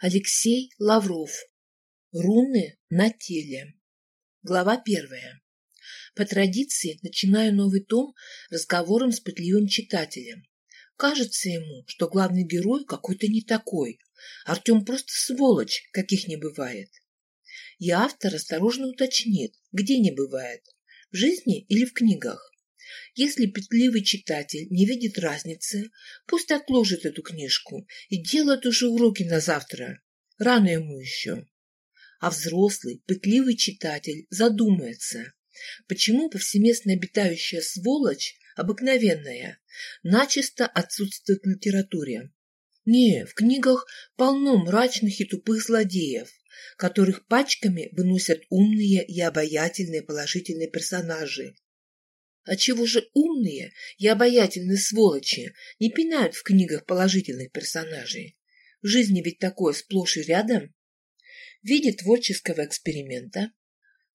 Алексей Лавров. Руны на теле. Глава первая. По традиции начинаю новый том разговором с пытливым читателем. Кажется ему, что главный герой какой-то не такой. Артем просто сволочь, каких не бывает. И автор осторожно уточнит, где не бывает. В жизни или в книгах. Если петливый читатель не видит разницы, пусть отложит эту книжку и делает уже уроки на завтра. Рано ему еще. А взрослый, пытливый читатель задумается, почему повсеместно обитающая сволочь, обыкновенная, начисто отсутствует в литературе. Не, в книгах полно мрачных и тупых злодеев, которых пачками выносят умные и обаятельные положительные персонажи, а чего же умные и обаятельные сволочи не пинают в книгах положительных персонажей? В жизни ведь такое сплошь и рядом. В виде творческого эксперимента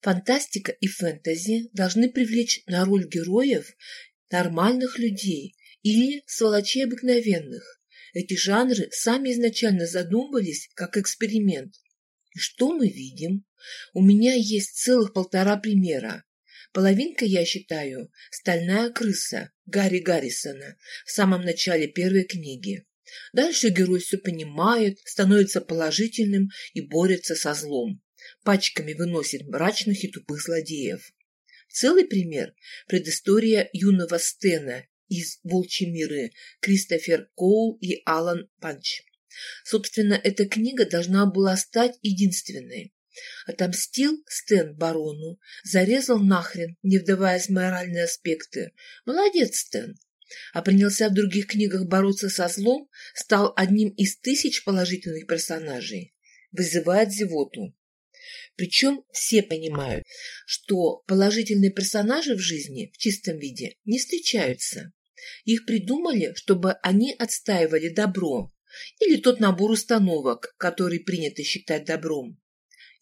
фантастика и фэнтези должны привлечь на роль героев нормальных людей или сволочей обыкновенных. Эти жанры сами изначально задумывались как эксперимент. И что мы видим? У меня есть целых полтора примера. Половинка, я считаю, «Стальная крыса» Гарри Гаррисона в самом начале первой книги. Дальше герой все понимает, становится положительным и борется со злом. Пачками выносит мрачных и тупых злодеев. Целый пример – предыстория юного Стена из «Волчьи миры» Кристофер Коул и Алан Панч. Собственно, эта книга должна была стать единственной. Отомстил Стэн барону, зарезал нахрен, не вдаваясь в моральные аспекты. Молодец, Стэн. А принялся в других книгах бороться со злом, стал одним из тысяч положительных персонажей. Вызывает зевоту. Причем все понимают, что положительные персонажи в жизни в чистом виде не встречаются. Их придумали, чтобы они отстаивали добро или тот набор установок, который принято считать добром.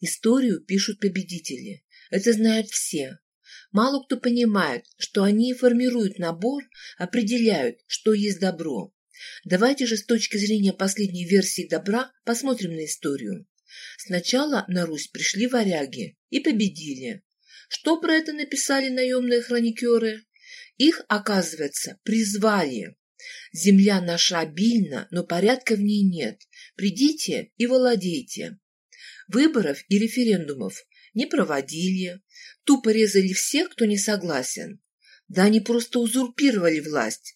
Историю пишут победители. Это знают все. Мало кто понимает, что они формируют набор, определяют, что есть добро. Давайте же с точки зрения последней версии добра посмотрим на историю. Сначала на Русь пришли варяги и победили. Что про это написали наемные хроникеры? Их, оказывается, призвали. Земля наша обильна, но порядка в ней нет. Придите и владейте. Выборов и референдумов не проводили, тупо резали всех, кто не согласен. Да они просто узурпировали власть.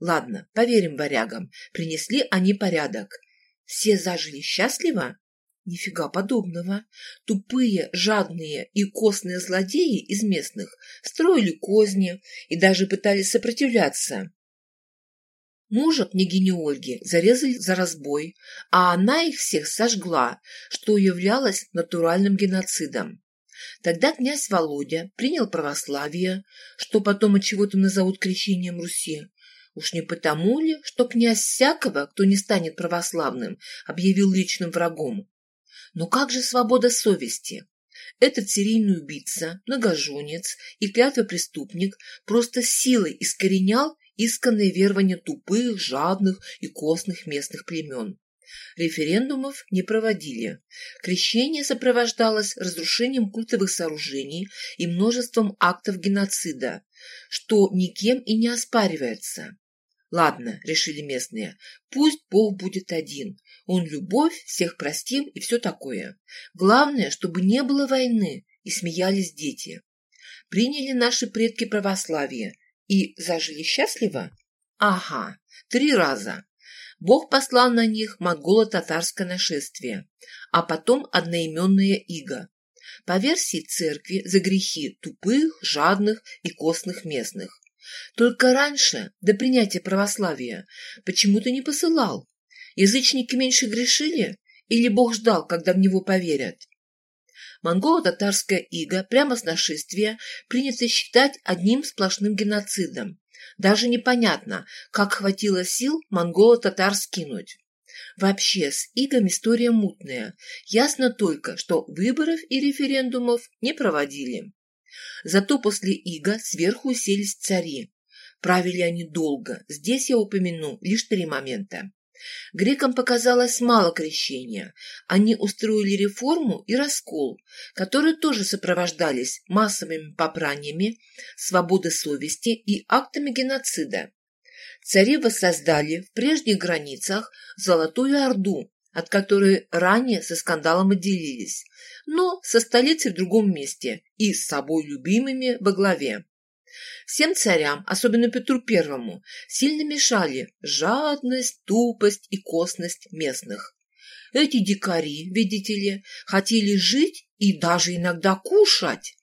Ладно, поверим варягам, принесли они порядок. Все зажили счастливо? Нифига подобного. Тупые, жадные и костные злодеи из местных строили козни и даже пытались сопротивляться. Мужа княгини Ольги зарезали за разбой, а она их всех сожгла, что являлось натуральным геноцидом. Тогда князь Володя принял православие, что потом от чего-то назовут крещением Руси. Уж не потому ли, что князь всякого, кто не станет православным, объявил личным врагом? Но как же свобода совести? Этот серийный убийца, многоженец и клятвопреступник просто силой искоренял исканное верование тупых, жадных и костных местных племен. Референдумов не проводили. Крещение сопровождалось разрушением культовых сооружений и множеством актов геноцида, что никем и не оспаривается. Ладно, решили местные, пусть Бог будет один. Он любовь, всех простим и все такое. Главное, чтобы не было войны, и смеялись дети. Приняли наши предки православие, и зажили счастливо? Ага, три раза. Бог послал на них монголо-татарское нашествие, а потом одноименная иго. По версии церкви за грехи тупых, жадных и костных местных. Только раньше, до принятия православия, почему-то не посылал. Язычники меньше грешили? Или Бог ждал, когда в него поверят? Монголо-татарская ига прямо с нашествия принято считать одним сплошным геноцидом. Даже непонятно, как хватило сил монголо-татар скинуть. Вообще, с игами история мутная. Ясно только, что выборов и референдумов не проводили. Зато после ига сверху уселись цари. Правили они долго. Здесь я упомяну лишь три момента. Грекам показалось мало крещения. Они устроили реформу и раскол, которые тоже сопровождались массовыми попраниями, свободы совести и актами геноцида. Цари воссоздали в прежних границах Золотую Орду, от которой ранее со скандалом отделились, но со столицей в другом месте и с собой любимыми во главе. Всем царям, особенно Петру Первому, сильно мешали жадность, тупость и косность местных. Эти дикари, видите ли, хотели жить и даже иногда кушать.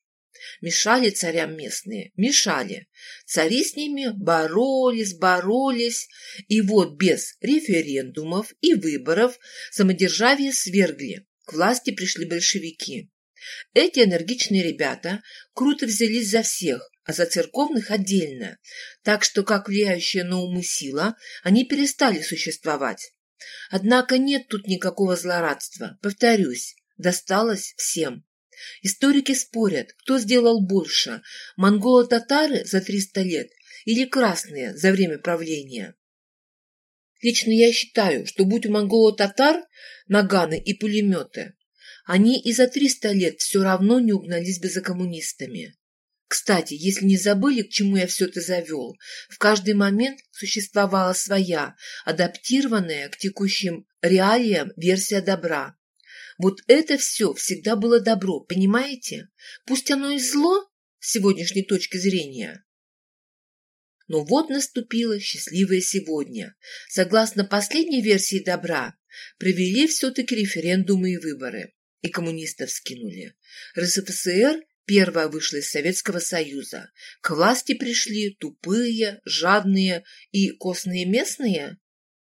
Мешали царям местные, мешали. Цари с ними боролись, боролись, и вот без референдумов и выборов самодержавие свергли. К власти пришли большевики. Эти энергичные ребята круто взялись за всех, а за церковных отдельно, так что, как влияющая на умы сила, они перестали существовать. Однако нет тут никакого злорадства, повторюсь, досталось всем. Историки спорят, кто сделал больше, монголо-татары за 300 лет или красные за время правления. Лично я считаю, что будь у монголо-татар наганы и пулеметы, они и за 300 лет все равно не угнались бы за коммунистами. Кстати, если не забыли, к чему я все это завел, в каждый момент существовала своя, адаптированная к текущим реалиям версия добра. Вот это все всегда было добро, понимаете? Пусть оно и зло с сегодняшней точки зрения. Но вот наступило счастливое сегодня. Согласно последней версии добра, провели все-таки референдумы и выборы. И коммунистов скинули. РСФСР первая вышла из Советского Союза. К власти пришли тупые, жадные и костные местные?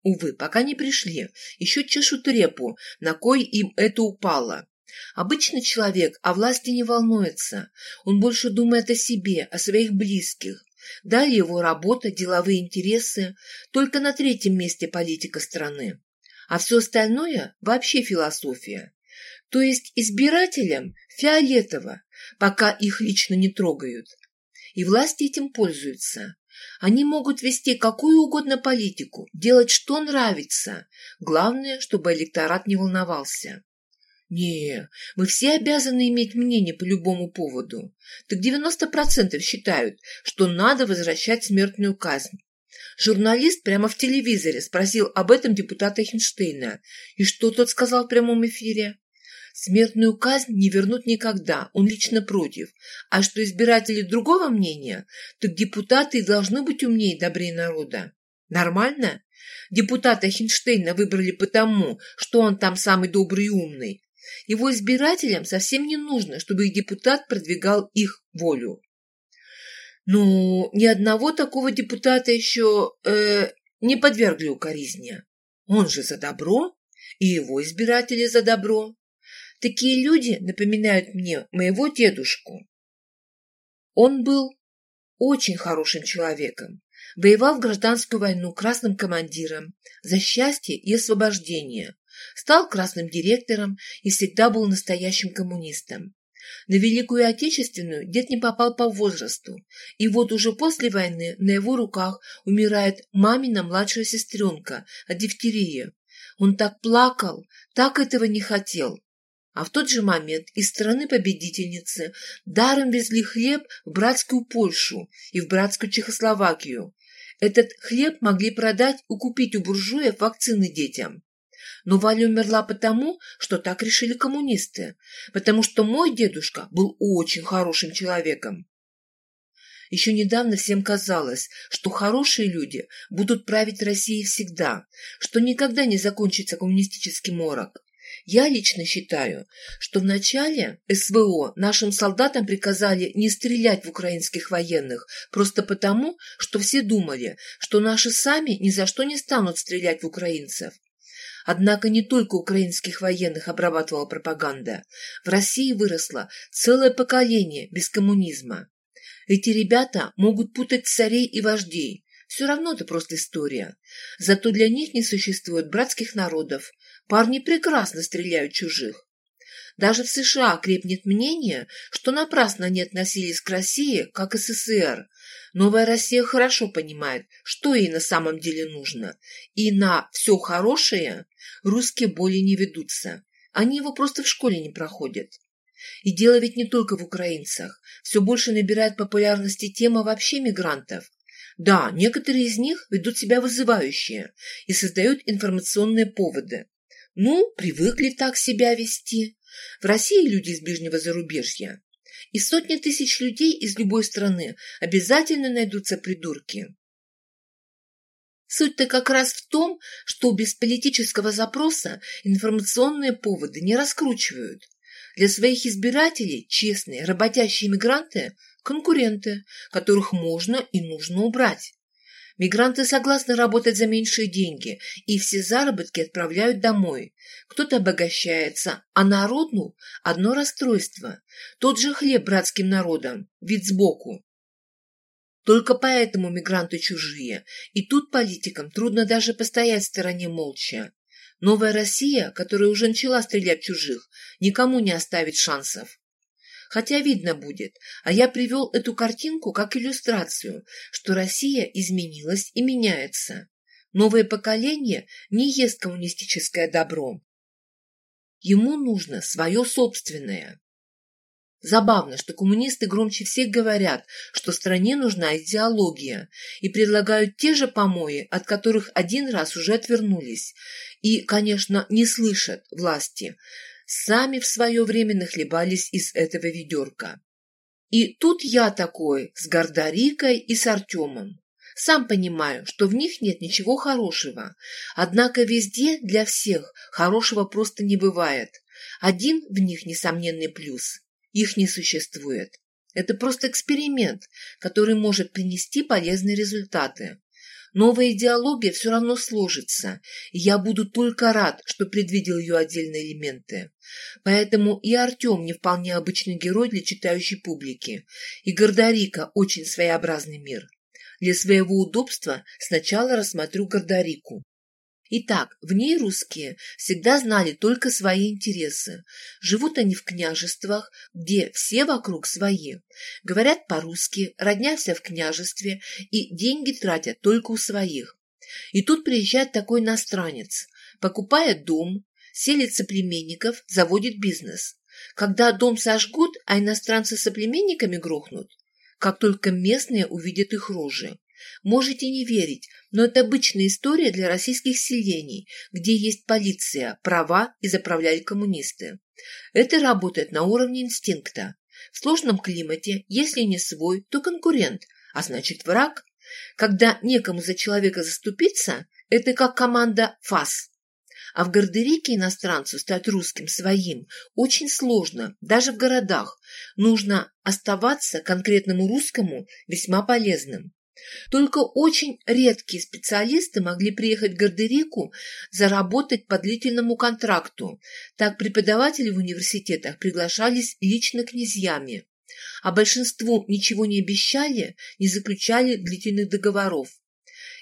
Увы, пока не пришли, еще чешут репу, на кой им это упало. Обычный человек о власти не волнуется, он больше думает о себе, о своих близких. Далее его работа, деловые интересы, только на третьем месте политика страны. А все остальное – вообще философия. То есть избирателям фиолетово, пока их лично не трогают. И власти этим пользуются. Они могут вести какую угодно политику, делать что нравится. Главное, чтобы электорат не волновался. Не, мы все обязаны иметь мнение по любому поводу. Так 90% считают, что надо возвращать смертную казнь. Журналист прямо в телевизоре спросил об этом депутата Хинштейна. И что тот сказал в прямом эфире? Смертную казнь не вернут никогда, он лично против. А что избиратели другого мнения, так депутаты должны быть умнее и добрее народа. Нормально? Депутата Хинштейна выбрали потому, что он там самый добрый и умный. Его избирателям совсем не нужно, чтобы их депутат продвигал их волю. Ну, ни одного такого депутата еще э, не подвергли укоризне. Он же за добро, и его избиратели за добро. Такие люди напоминают мне моего дедушку. Он был очень хорошим человеком. Воевал в гражданскую войну красным командиром за счастье и освобождение. Стал красным директором и всегда был настоящим коммунистом. На Великую Отечественную дед не попал по возрасту, и вот уже после войны на его руках умирает мамина младшая сестренка от дифтерии. Он так плакал, так этого не хотел. А в тот же момент из страны-победительницы даром везли хлеб в братскую Польшу и в братскую Чехословакию. Этот хлеб могли продать и купить у буржуев вакцины детям. Но Валя умерла потому, что так решили коммунисты, потому что мой дедушка был очень хорошим человеком. Еще недавно всем казалось, что хорошие люди будут править Россией всегда, что никогда не закончится коммунистический морок. Я лично считаю, что в начале СВО нашим солдатам приказали не стрелять в украинских военных, просто потому, что все думали, что наши сами ни за что не станут стрелять в украинцев. Однако не только украинских военных обрабатывала пропаганда. В России выросло целое поколение без коммунизма. Эти ребята могут путать царей и вождей. Все равно это просто история. Зато для них не существует братских народов, Парни прекрасно стреляют чужих. Даже в США крепнет мнение, что напрасно они относились к России, как СССР. Новая Россия хорошо понимает, что ей на самом деле нужно, и на все хорошее русские более не ведутся. Они его просто в школе не проходят. И дело ведь не только в украинцах. Все больше набирает популярности тема вообще мигрантов. Да, некоторые из них ведут себя вызывающе и создают информационные поводы. Ну, привыкли так себя вести. В России люди из ближнего зарубежья. И сотни тысяч людей из любой страны обязательно найдутся придурки. Суть-то как раз в том, что без политического запроса информационные поводы не раскручивают. Для своих избирателей честные, работящие мигранты – конкуренты, которых можно и нужно убрать. Мигранты согласны работать за меньшие деньги, и все заработки отправляют домой. Кто-то обогащается, а народу – одно расстройство. Тот же хлеб братским народам, вид сбоку. Только поэтому мигранты чужие, и тут политикам трудно даже постоять в стороне молча. Новая Россия, которая уже начала стрелять чужих, никому не оставит шансов. Хотя видно будет, а я привел эту картинку как иллюстрацию, что Россия изменилась и меняется. Новое поколение не ест коммунистическое добро. Ему нужно свое собственное. Забавно, что коммунисты громче всех говорят, что стране нужна идеология, и предлагают те же помои, от которых один раз уже отвернулись, и, конечно, не слышат власти. Сами в свое время нахлебались из этого ведерка. И тут я такой, с Гордарикой и с Артемом. Сам понимаю, что в них нет ничего хорошего. Однако везде для всех хорошего просто не бывает. Один в них несомненный плюс их не существует. Это просто эксперимент, который может принести полезные результаты. Новая идеология все равно сложится, и я буду только рад, что предвидел ее отдельные элементы. Поэтому и Артем не вполне обычный герой для читающей публики, и Гордарика очень своеобразный мир. Для своего удобства сначала рассмотрю Гордарику. Итак, в ней русские всегда знали только свои интересы. Живут они в княжествах, где все вокруг свои. Говорят по-русски, роднятся в княжестве и деньги тратят только у своих. И тут приезжает такой иностранец, покупает дом, селит соплеменников, заводит бизнес. Когда дом сожгут, а иностранцы соплеменниками грохнут, как только местные увидят их рожи. Можете не верить, но это обычная история для российских селений, где есть полиция, права и заправляли коммунисты. Это работает на уровне инстинкта. В сложном климате, если не свой, то конкурент, а значит враг. Когда некому за человека заступиться, это как команда ФАС. А в Гардерике иностранцу стать русским своим очень сложно, даже в городах. Нужно оставаться конкретному русскому весьма полезным. Только очень редкие специалисты могли приехать в Гардерику заработать по длительному контракту. Так преподаватели в университетах приглашались лично князьями, а большинству ничего не обещали, не заключали длительных договоров.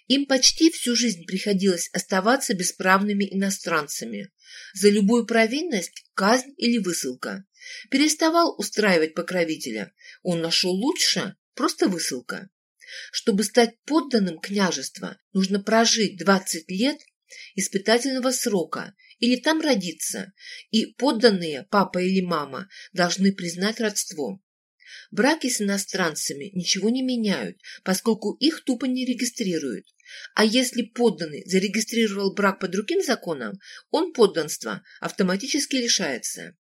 Им почти всю жизнь приходилось оставаться бесправными иностранцами. За любую провинность – казнь или высылка. Переставал устраивать покровителя. Он нашел лучше – просто высылка. Чтобы стать подданным княжества, нужно прожить 20 лет испытательного срока или там родиться, и подданные, папа или мама, должны признать родство. Браки с иностранцами ничего не меняют, поскольку их тупо не регистрируют. А если подданный зарегистрировал брак по другим законам, он подданства автоматически лишается.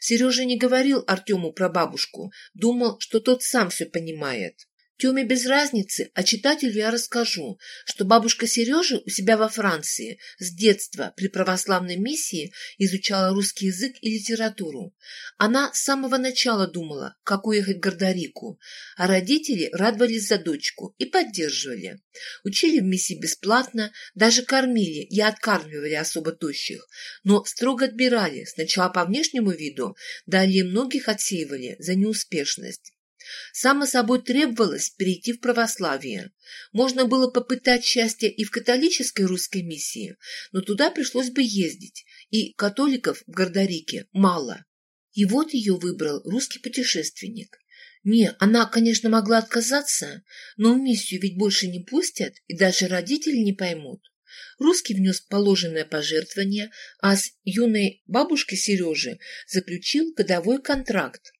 Сережа не говорил Артему про бабушку, думал, что тот сам все понимает. Тёме без разницы, а читателю я расскажу, что бабушка Сережи у себя во Франции с детства при православной миссии изучала русский язык и литературу. Она с самого начала думала, как уехать в Гордарику, а родители радовались за дочку и поддерживали. Учили в миссии бесплатно, даже кормили и откармливали особо тощих, но строго отбирали сначала по внешнему виду, далее многих отсеивали за неуспешность. Само собой требовалось перейти в православие. Можно было попытать счастье и в католической русской миссии, но туда пришлось бы ездить, и католиков в Гордарике мало. И вот ее выбрал русский путешественник. Не, она, конечно, могла отказаться, но в миссию ведь больше не пустят, и даже родители не поймут. Русский внес положенное пожертвование, а с юной бабушкой Сережи заключил годовой контракт.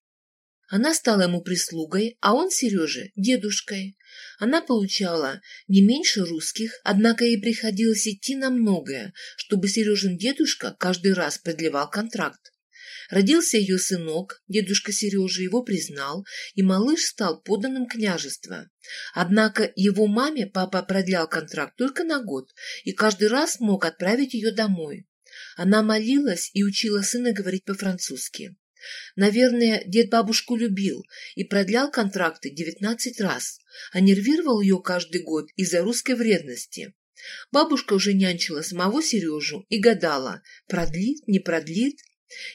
Она стала ему прислугой, а он, Сереже, дедушкой. Она получала не меньше русских, однако ей приходилось идти на многое, чтобы Сережин дедушка каждый раз продлевал контракт. Родился ее сынок, дедушка Сережа его признал, и малыш стал поданным княжества. Однако его маме папа продлял контракт только на год и каждый раз мог отправить ее домой. Она молилась и учила сына говорить по-французски. Наверное, дед бабушку любил и продлял контракты девятнадцать раз, а нервировал ее каждый год из-за русской вредности. Бабушка уже нянчила самого Сережу и гадала, продлит, не продлит.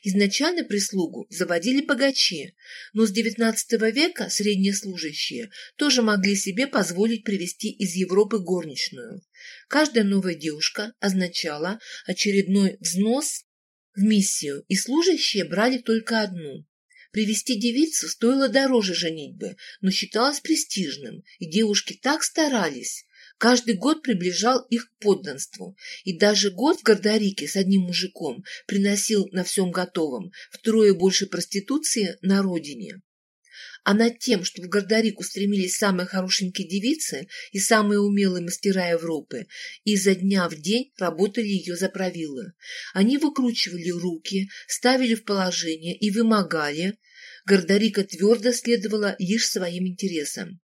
Изначально прислугу заводили богачи, но с XIX века средние служащие тоже могли себе позволить привезти из Европы горничную. Каждая новая девушка означала очередной взнос в миссию, и служащие брали только одну. Привести девицу стоило дороже женитьбы, но считалось престижным, и девушки так старались. Каждый год приближал их к подданству, и даже год в Гордарике с одним мужиком приносил на всем готовом втрое больше проституции на родине а над тем, что в Гордарику стремились самые хорошенькие девицы и самые умелые мастера Европы, и изо дня в день работали ее заправилы. Они выкручивали руки, ставили в положение и вымогали. Гордарика твердо следовала лишь своим интересам.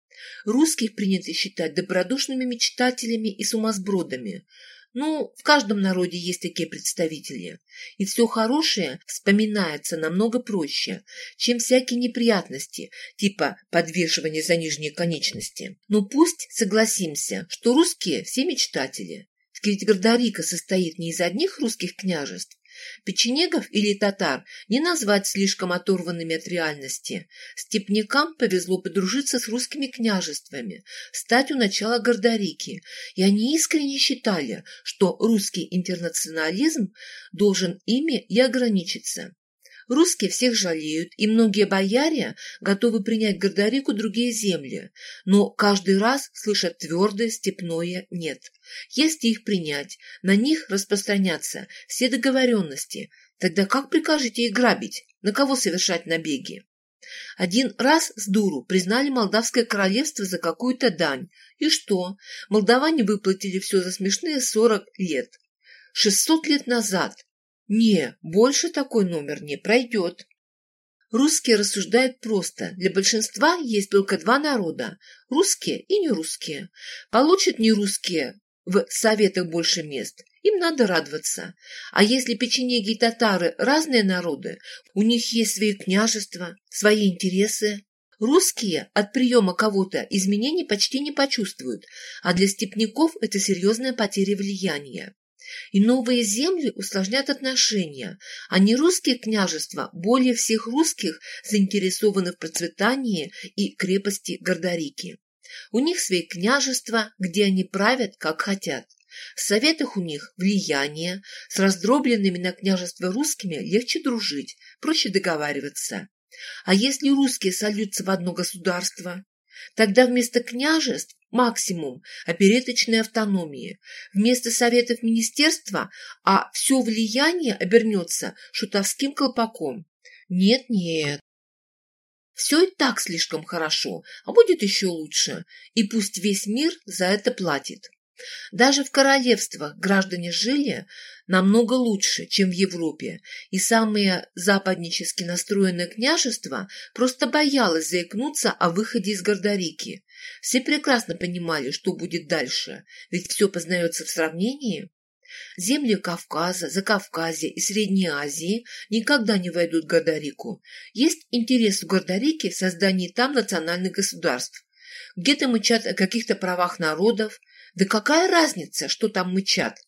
Русских принято считать добродушными мечтателями и сумасбродами, ну, в каждом народе есть такие представители. И все хорошее вспоминается намного проще, чем всякие неприятности, типа подвешивания за нижние конечности. Но пусть согласимся, что русские все мечтатели. Ведь Гордарика состоит не из одних русских княжеств, Печенегов или татар не назвать слишком оторванными от реальности. Степнякам повезло подружиться с русскими княжествами, стать у начала Гордарики, и они искренне считали, что русский интернационализм должен ими и ограничиться. Русские всех жалеют, и многие бояре готовы принять Гордарику другие земли, но каждый раз слышат твердое степное «нет». Если их принять, на них распространятся все договоренности, тогда как прикажете их грабить, на кого совершать набеги? Один раз с дуру признали Молдавское королевство за какую-то дань. И что? Молдаване выплатили все за смешные сорок лет. Шестьсот лет назад не, больше такой номер не пройдет. Русские рассуждают просто. Для большинства есть только два народа – русские и нерусские. Получат нерусские в советах больше мест, им надо радоваться. А если печенеги и татары – разные народы, у них есть свои княжества, свои интересы. Русские от приема кого-то изменений почти не почувствуют, а для степняков это серьезная потеря влияния. И новые земли усложнят отношения, а не русские княжества более всех русских заинтересованы в процветании и крепости Гордарики. У них свои княжества, где они правят, как хотят. В советах у них влияние, с раздробленными на княжество русскими легче дружить, проще договариваться. А если русские сольются в одно государство? Тогда вместо княжеств максимум опереточной автономии. Вместо советов министерства, а все влияние обернется шутовским колпаком. Нет-нет. Все и так слишком хорошо, а будет еще лучше, и пусть весь мир за это платит. Даже в королевствах граждане жили намного лучше, чем в Европе, и самые западнически настроенные княжества просто боялось заикнуться о выходе из Гордарики. Все прекрасно понимали, что будет дальше, ведь все познается в сравнении. Земли Кавказа, Закавказья и Средней Азии никогда не войдут в Гордарику. Есть интерес в Гордарике в создании там национальных государств. Где-то мычат о каких-то правах народов. Да какая разница, что там мычат?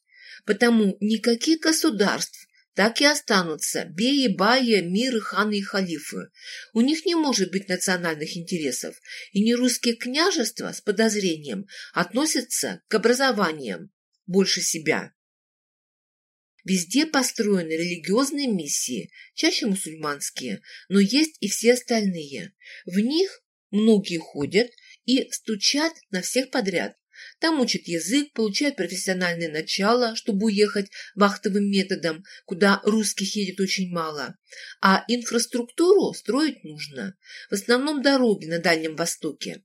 Потому никаких государств так и останутся беи, баи, миры, ханы и халифы. У них не может быть национальных интересов, и не русские княжества с подозрением относятся к образованиям больше себя. Везде построены религиозные миссии, чаще мусульманские, но есть и все остальные. В них многие ходят и стучат на всех подряд. Там учат язык, получают профессиональное начало, чтобы уехать вахтовым методом, куда русских едет очень мало. А инфраструктуру строить нужно. В основном дороги на Дальнем Востоке.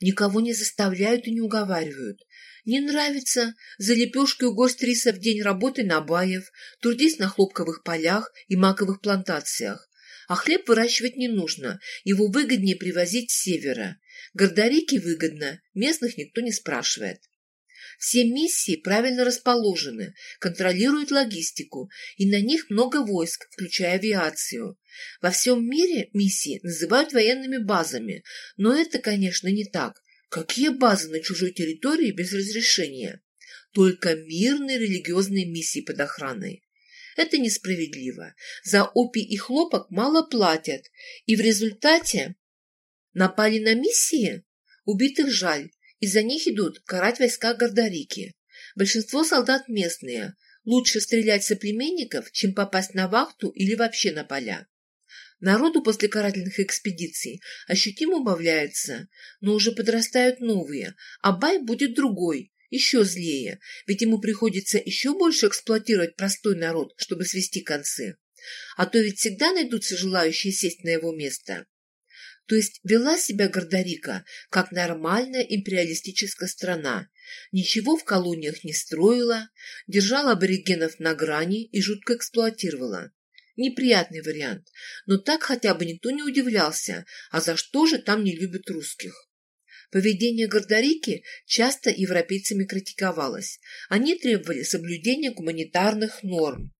Никого не заставляют и не уговаривают. Не нравится? За лепешкой горсть риса в день работы на Баев, трудись на хлопковых полях и маковых плантациях. А хлеб выращивать не нужно, его выгоднее привозить с севера. Гордорики выгодно, местных никто не спрашивает. Все миссии правильно расположены, контролируют логистику, и на них много войск, включая авиацию. Во всем мире миссии называют военными базами, но это, конечно, не так. Какие базы на чужой территории без разрешения? Только мирные религиозные миссии под охраной. Это несправедливо. За опий и хлопок мало платят, и в результате напали на миссии? Убитых жаль, и за них идут карать войска Гордорики. Большинство солдат местные. Лучше стрелять соплеменников, чем попасть на вахту или вообще на поля. Народу после карательных экспедиций ощутимо убавляется, но уже подрастают новые, а бай будет другой, еще злее, ведь ему приходится еще больше эксплуатировать простой народ, чтобы свести концы. А то ведь всегда найдутся желающие сесть на его место. То есть вела себя Гордорика как нормальная империалистическая страна, ничего в колониях не строила, держала аборигенов на грани и жутко эксплуатировала. Неприятный вариант, но так хотя бы никто не удивлялся, а за что же там не любят русских. Поведение Гордорики часто европейцами критиковалось. Они требовали соблюдения гуманитарных норм,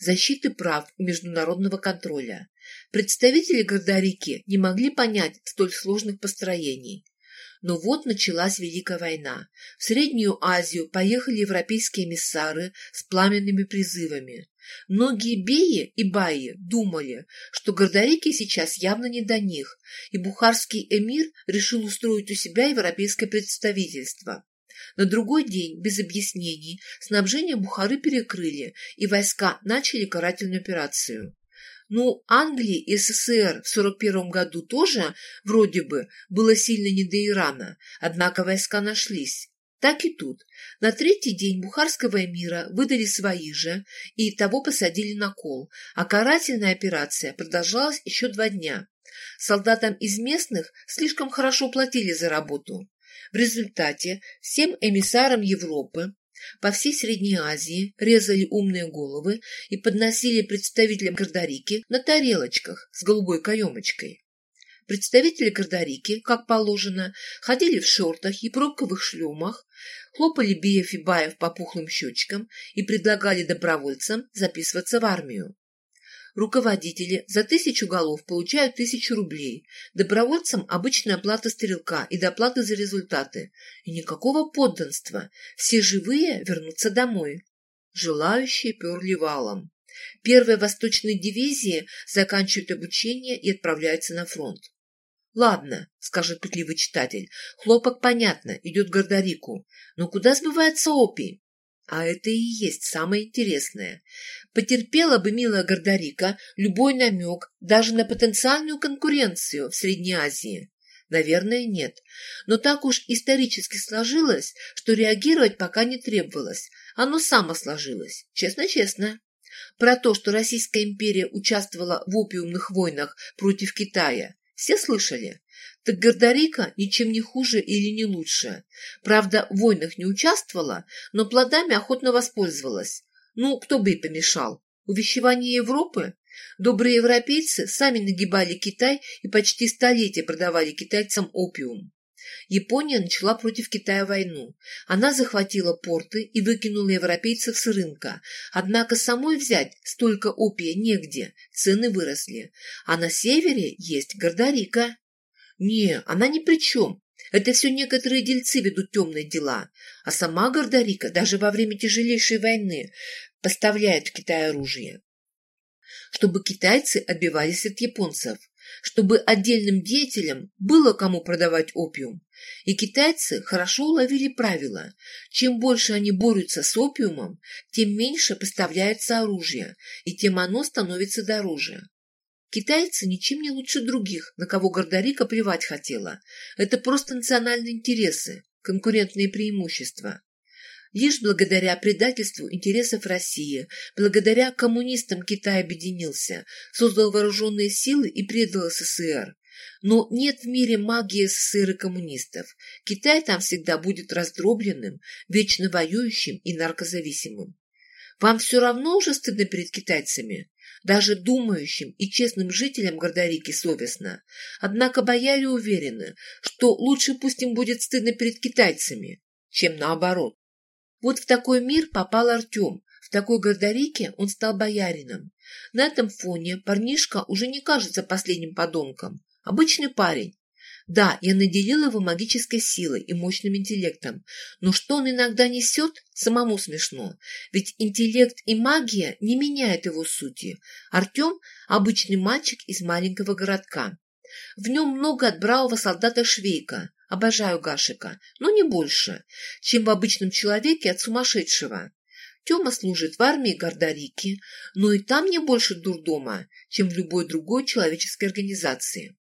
защиты прав и международного контроля. Представители Гордорики не могли понять столь сложных построений. Но вот началась Великая война. В Среднюю Азию поехали европейские эмиссары с пламенными призывами. Многие беи и баи думали, что Гордорики сейчас явно не до них, и бухарский эмир решил устроить у себя европейское представительство. На другой день, без объяснений, снабжение Бухары перекрыли, и войска начали карательную операцию. Ну, Англии и СССР в 41 году тоже, вроде бы, было сильно не до Ирана, однако войска нашлись. Так и тут. На третий день Бухарского эмира выдали свои же и того посадили на кол, а карательная операция продолжалась еще два дня. Солдатам из местных слишком хорошо платили за работу. В результате всем эмиссарам Европы по всей Средней Азии резали умные головы и подносили представителям Гордорики на тарелочках с голубой каемочкой. Представители Гордорики, как положено, ходили в шортах и пробковых шлемах, хлопали Биев и Баев по пухлым щечкам и предлагали добровольцам записываться в армию. Руководители за тысячу голов получают тысячу рублей, добровольцам обычная оплата стрелка и доплаты за результаты. И никакого подданства, все живые вернутся домой. Желающие перли валом. Первые восточные дивизии заканчивают обучение и отправляются на фронт. Ладно, скажет пытливый читатель, хлопок понятно, идет к Гордорику, но куда сбывается опий? А это и есть самое интересное. Потерпела бы милая Гордорика любой намек даже на потенциальную конкуренцию в Средней Азии? Наверное, нет. Но так уж исторически сложилось, что реагировать пока не требовалось. Оно само сложилось. Честно-честно. Про то, что Российская империя участвовала в опиумных войнах против Китая, все слышали? Так Гордорика ничем не хуже или не лучше. Правда, в войнах не участвовала, но плодами охотно воспользовалась. Ну, кто бы и помешал? Увещевание Европы? Добрые европейцы сами нагибали Китай и почти столетия продавали китайцам опиум. Япония начала против Китая войну. Она захватила порты и выкинула европейцев с рынка. Однако самой взять столько опия негде, цены выросли. А на севере есть Гордорика. Не, она ни при чем. Это все некоторые дельцы ведут темные дела. А сама Гордорика даже во время тяжелейшей войны поставляет в Китай оружие. Чтобы китайцы отбивались от японцев чтобы отдельным деятелям было кому продавать опиум. И китайцы хорошо уловили правило. Чем больше они борются с опиумом, тем меньше поставляется оружие, и тем оно становится дороже. Китайцы ничем не лучше других, на кого Гордорика плевать хотела. Это просто национальные интересы, конкурентные преимущества. Лишь благодаря предательству интересов России, благодаря коммунистам Китай объединился, создал вооруженные силы и предал СССР. Но нет в мире магии СССР и коммунистов. Китай там всегда будет раздробленным, вечно воюющим и наркозависимым. Вам все равно уже стыдно перед китайцами? Даже думающим и честным жителям Гордорики совестно. Однако бояре уверены, что лучше пусть им будет стыдно перед китайцами, чем наоборот. Вот в такой мир попал Артем. В такой Гордорике он стал боярином. На этом фоне парнишка уже не кажется последним подонком. Обычный парень. Да, я наделил его магической силой и мощным интеллектом, но что он иногда несет, самому смешно. Ведь интеллект и магия не меняют его сути. Артем – обычный мальчик из маленького городка. В нем много от бравого солдата Швейка, Обожаю Гашика, но не больше, чем в обычном человеке от сумасшедшего. Тёма служит в армии Гордарики, но и там не больше дурдома, чем в любой другой человеческой организации.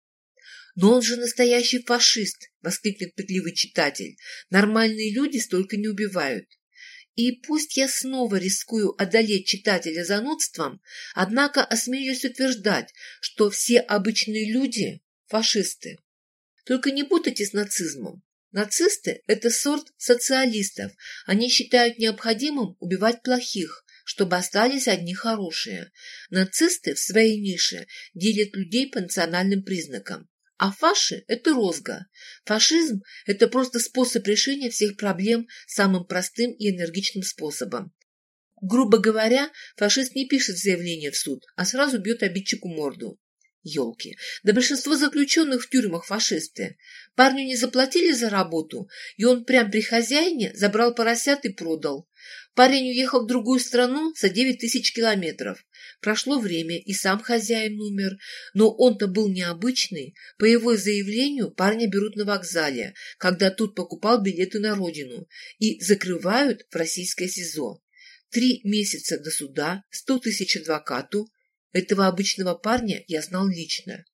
«Но он же настоящий фашист!» — воскликнет пытливый читатель. «Нормальные люди столько не убивают». И пусть я снова рискую одолеть читателя занудством, однако осмеюсь утверждать, что все обычные люди – фашисты. Только не путайте с нацизмом. Нацисты – это сорт социалистов. Они считают необходимым убивать плохих, чтобы остались одни хорошие. Нацисты в своей нише делят людей по национальным признакам. А фаши – это розга. Фашизм – это просто способ решения всех проблем самым простым и энергичным способом. Грубо говоря, фашист не пишет заявление в суд, а сразу бьет обидчику морду. Елки. Да большинство заключенных в тюрьмах фашисты. Парню не заплатили за работу, и он прям при хозяине забрал поросят и продал. Парень уехал в другую страну за девять тысяч километров. Прошло время, и сам хозяин умер, но он-то был необычный. По его заявлению парня берут на вокзале, когда тут покупал билеты на родину, и закрывают в российское СИЗО. Три месяца до суда, сто тысяч адвокату, этого обычного парня я знал лично.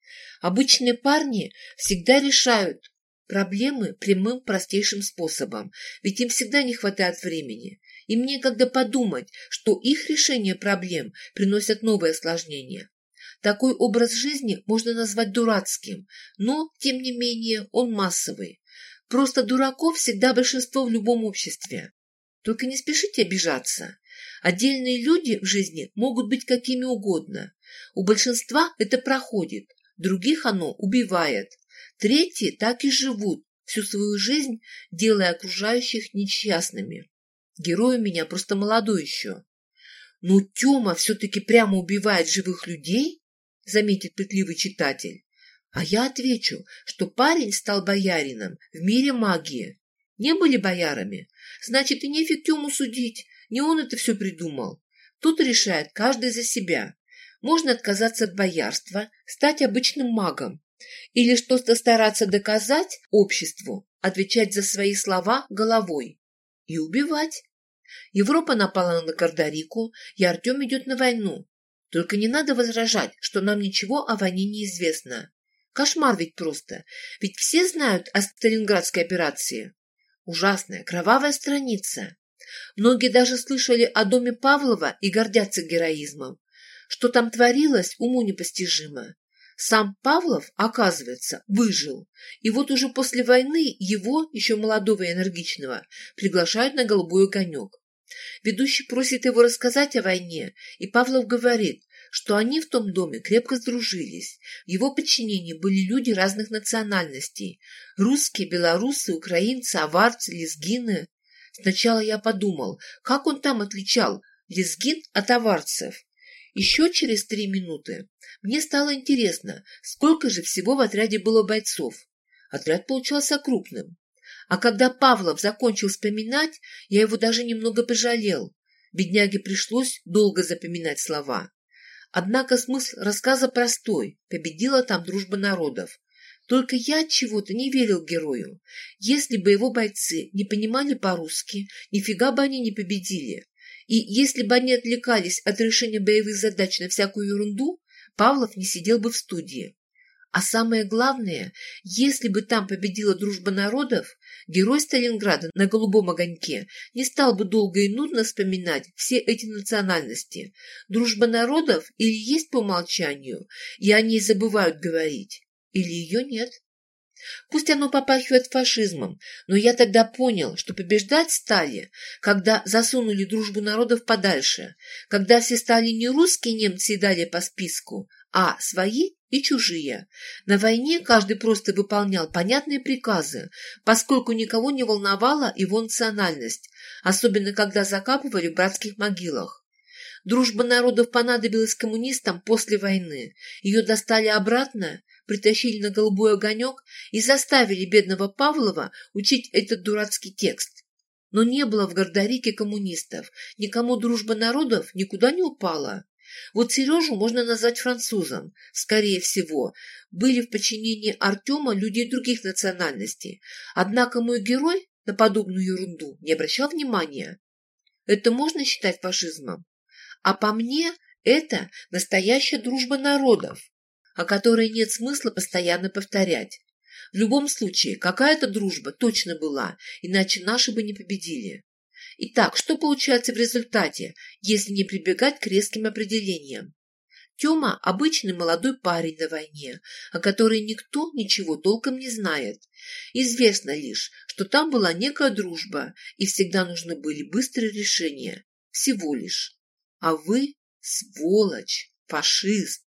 Обычные парни всегда решают проблемы прямым простейшим способом, ведь им всегда не хватает времени. Им некогда подумать, что их решение проблем приносят новые осложнения. Такой образ жизни можно назвать дурацким, но, тем не менее, он массовый. Просто дураков всегда большинство в любом обществе. Только не спешите обижаться. Отдельные люди в жизни могут быть какими угодно. У большинства это проходит, других оно убивает. Третьи так и живут всю свою жизнь, делая окружающих несчастными. Герой у меня просто молодой еще. Но Тёма все-таки прямо убивает живых людей, заметит пытливый читатель. А я отвечу, что парень стал боярином в мире магии. Не были боярами, значит и нефиг Тему судить, не он это все придумал. Тут решает каждый за себя. Можно отказаться от боярства, стать обычным магом. Или что-то стараться доказать обществу, отвечать за свои слова головой. И убивать. Европа напала на Кардарику, и Артем идет на войну. Только не надо возражать, что нам ничего о войне не известно. Кошмар ведь просто. Ведь все знают о Сталинградской операции. Ужасная, кровавая страница. Многие даже слышали о доме Павлова и гордятся героизмом. Что там творилось, уму непостижимо. Сам Павлов, оказывается, выжил. И вот уже после войны его, еще молодого и энергичного, приглашают на голубой огонек. Ведущий просит его рассказать о войне, и Павлов говорит, что они в том доме крепко сдружились. В его подчинении были люди разных национальностей. Русские, белорусы, украинцы, аварцы, лезгины. Сначала я подумал, как он там отличал лезгин от аварцев. Еще через три минуты мне стало интересно, сколько же всего в отряде было бойцов. Отряд получался крупным. А когда Павлов закончил вспоминать, я его даже немного пожалел. Бедняге пришлось долго запоминать слова. Однако смысл рассказа простой. Победила там дружба народов. Только я чего-то не верил герою. Если бы его бойцы не понимали по-русски, нифига бы они не победили. И если бы они отвлекались от решения боевых задач на всякую ерунду, Павлов не сидел бы в студии. А самое главное, если бы там победила дружба народов, герой Сталинграда на голубом огоньке не стал бы долго и нудно вспоминать все эти национальности. Дружба народов или есть по умолчанию, и о ней забывают говорить, или ее нет. Пусть оно попахивает фашизмом, но я тогда понял, что побеждать стали, когда засунули дружбу народов подальше, когда все стали не русские немцы и дали по списку, а свои и чужие. На войне каждый просто выполнял понятные приказы, поскольку никого не волновала его национальность, особенно когда закапывали в братских могилах. Дружба народов понадобилась коммунистам после войны. Ее достали обратно, притащили на голубой огонек и заставили бедного Павлова учить этот дурацкий текст. Но не было в Гордорике коммунистов, никому дружба народов никуда не упала. Вот Сережу можно назвать французом, скорее всего. Были в подчинении Артема люди других национальностей. Однако мой герой на подобную ерунду не обращал внимания. Это можно считать фашизмом? А по мне, это настоящая дружба народов, о которой нет смысла постоянно повторять. В любом случае, какая-то дружба точно была, иначе наши бы не победили. Итак, что получается в результате, если не прибегать к резким определениям? Тёма – обычный молодой парень на войне, о которой никто ничего толком не знает. Известно лишь, что там была некая дружба, и всегда нужны были быстрые решения. Всего лишь. А вы – сволочь, фашист.